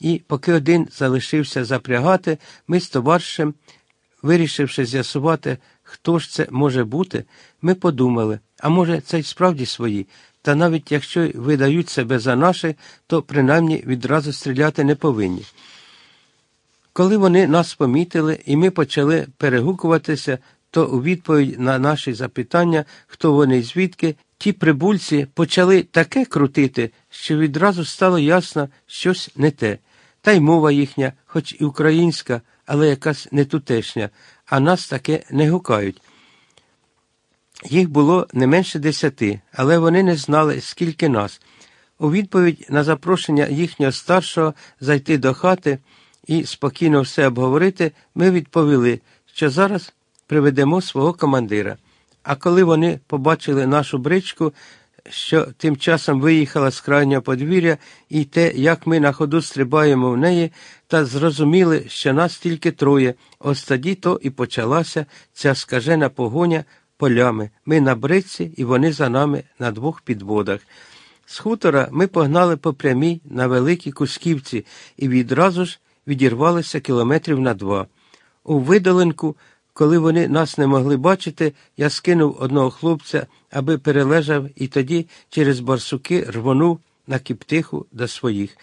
і поки один залишився запрягати, ми з товаришем, вирішивши з'ясувати, хто ж це може бути, ми подумали, а може, це й справді свої, та навіть якщо видають себе за наші, то принаймні відразу стріляти не повинні. Коли вони нас помітили і ми почали перегукуватися, то у відповідь на наші запитання, хто вони і звідки, ті прибульці почали таке крутити, що відразу стало ясно щось не те. Та й мова їхня, хоч і українська, але якась не тутешня, а нас таке не гукають. Їх було не менше десяти, але вони не знали, скільки нас. У відповідь на запрошення їхнього старшого зайти до хати і спокійно все обговорити, ми відповіли, що зараз приведемо свого командира. А коли вони побачили нашу бричку, що тим часом виїхала з крайнього подвір'я, і те, як ми на ходу стрибаємо в неї, та зрозуміли, що нас тільки троє, ось тоді то і почалася ця скажена погоня полями. Ми на бриці, і вони за нами на двох підводах. З хутора ми погнали по прямій на великій Кусківці і відразу ж відірвалися кілометрів на два. У видоленку, коли вони нас не могли бачити, я скинув одного хлопця, аби перележав, і тоді через барсуки рвонув на кіптиху до своїх.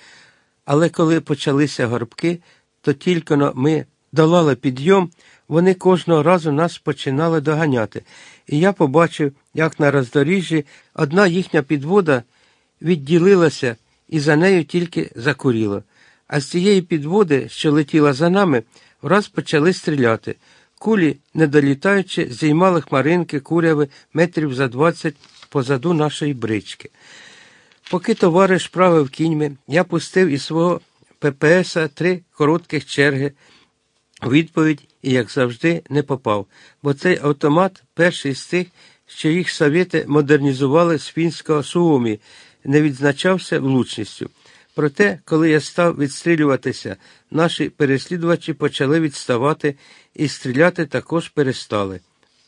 Але коли почалися горбки, то тільки ми долали підйом, вони кожного разу нас починали доганяти, і я побачив, як на роздоріжжі одна їхня підвода відділилася і за нею тільки закуріло. А з цієї підводи, що летіла за нами, враз почали стріляти. Кулі, не долітаючи, зіймали хмаринки куряви метрів за двадцять позаду нашої брички. Поки товариш правив кіньми, я пустив із свого ППСа три коротких черги. У відповідь, і, як завжди, не попав, бо цей автомат перший з тих, що їх совєти модернізували з фінського Суомі, не відзначався влучністю. Проте, коли я став відстрілюватися, наші переслідувачі почали відставати і стріляти також перестали.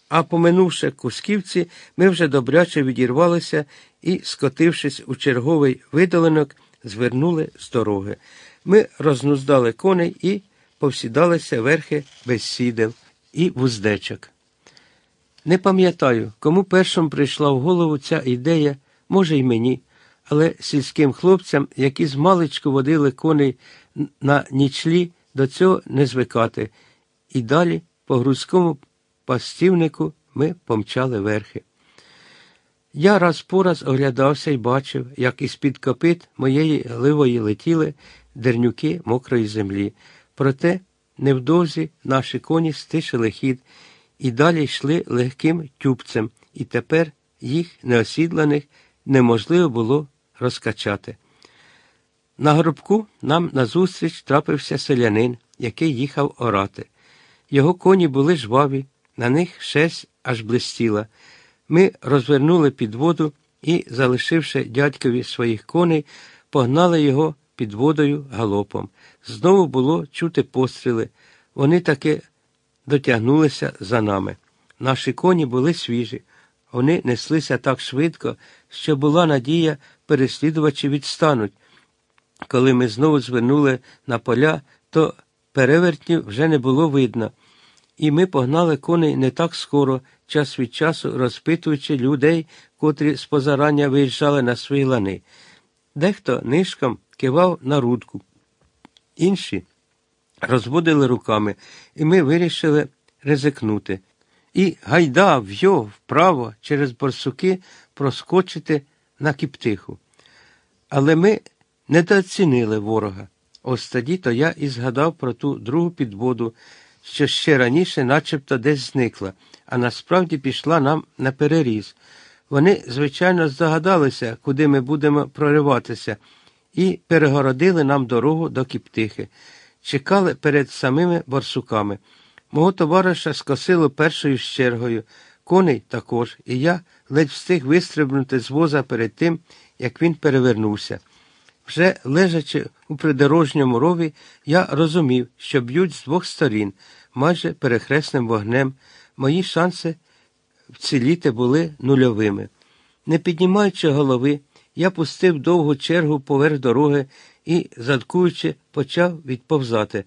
А поминувши кусківці, ми вже добряче відірвалися і, скотившись у черговий видоленок, звернули з дороги. Ми рознуздали коней і повсідалися верхи без сідел і вуздечок. Не пам'ятаю, кому першим прийшла в голову ця ідея, може, й мені але сільським хлопцям, які з маличку водили коней на нічлі, до цього не звикати. І далі по грузькому пастівнику ми помчали верхи. Я раз по раз оглядався і бачив, як із під копит моєї ливої летіли дернюки мокрої землі. Проте невдовзі наші коні стишили хід і далі йшли легким тюбцем, і тепер їх неосідланих неможливо було розкачати. На горбку нам назустріч трапився селянин, який їхав орати. Його коні були жваві, на них шесть аж блистіла. Ми розвернули під воду і, залишивши дядькові своїх коней, погнали його під водою галопом. Знову було чути постріли. Вони таки дотягнулися за нами. Наші коні були свіжі. Вони неслися так швидко, що була надія, переслідувачі відстануть. Коли ми знову звернули на поля, то перевертнів вже не було видно, і ми погнали коней не так скоро, час від часу розпитуючи людей, котрі з позарання виїжджали на свої лани. Дехто нишком кивав на рудку, інші розводили руками, і ми вирішили ризикнути. І гайда в'йо вправо через борсуки проскочити на кіптиху. Але ми недооцінили ворога. Ось тоді то я і згадав про ту другу підводу, що ще раніше начебто десь зникла, а насправді пішла нам на переріз. Вони, звичайно, здогадалися, куди ми будемо прориватися, і перегородили нам дорогу до кіптихи, чекали перед самими борсуками. Мого товариша скосило першою з чергою, коней також, і я ледь встиг вистрибнути з воза перед тим, як він перевернувся. Вже лежачи у придорожньому рові, я розумів, що б'ють з двох сторін, майже перехресним вогнем. Мої шанси вціліти були нульовими. Не піднімаючи голови, я пустив довгу чергу поверх дороги і, заткуючи, почав відповзати.